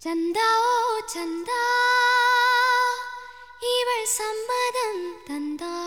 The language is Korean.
잔다오 잔다. 이발 산마담 단다.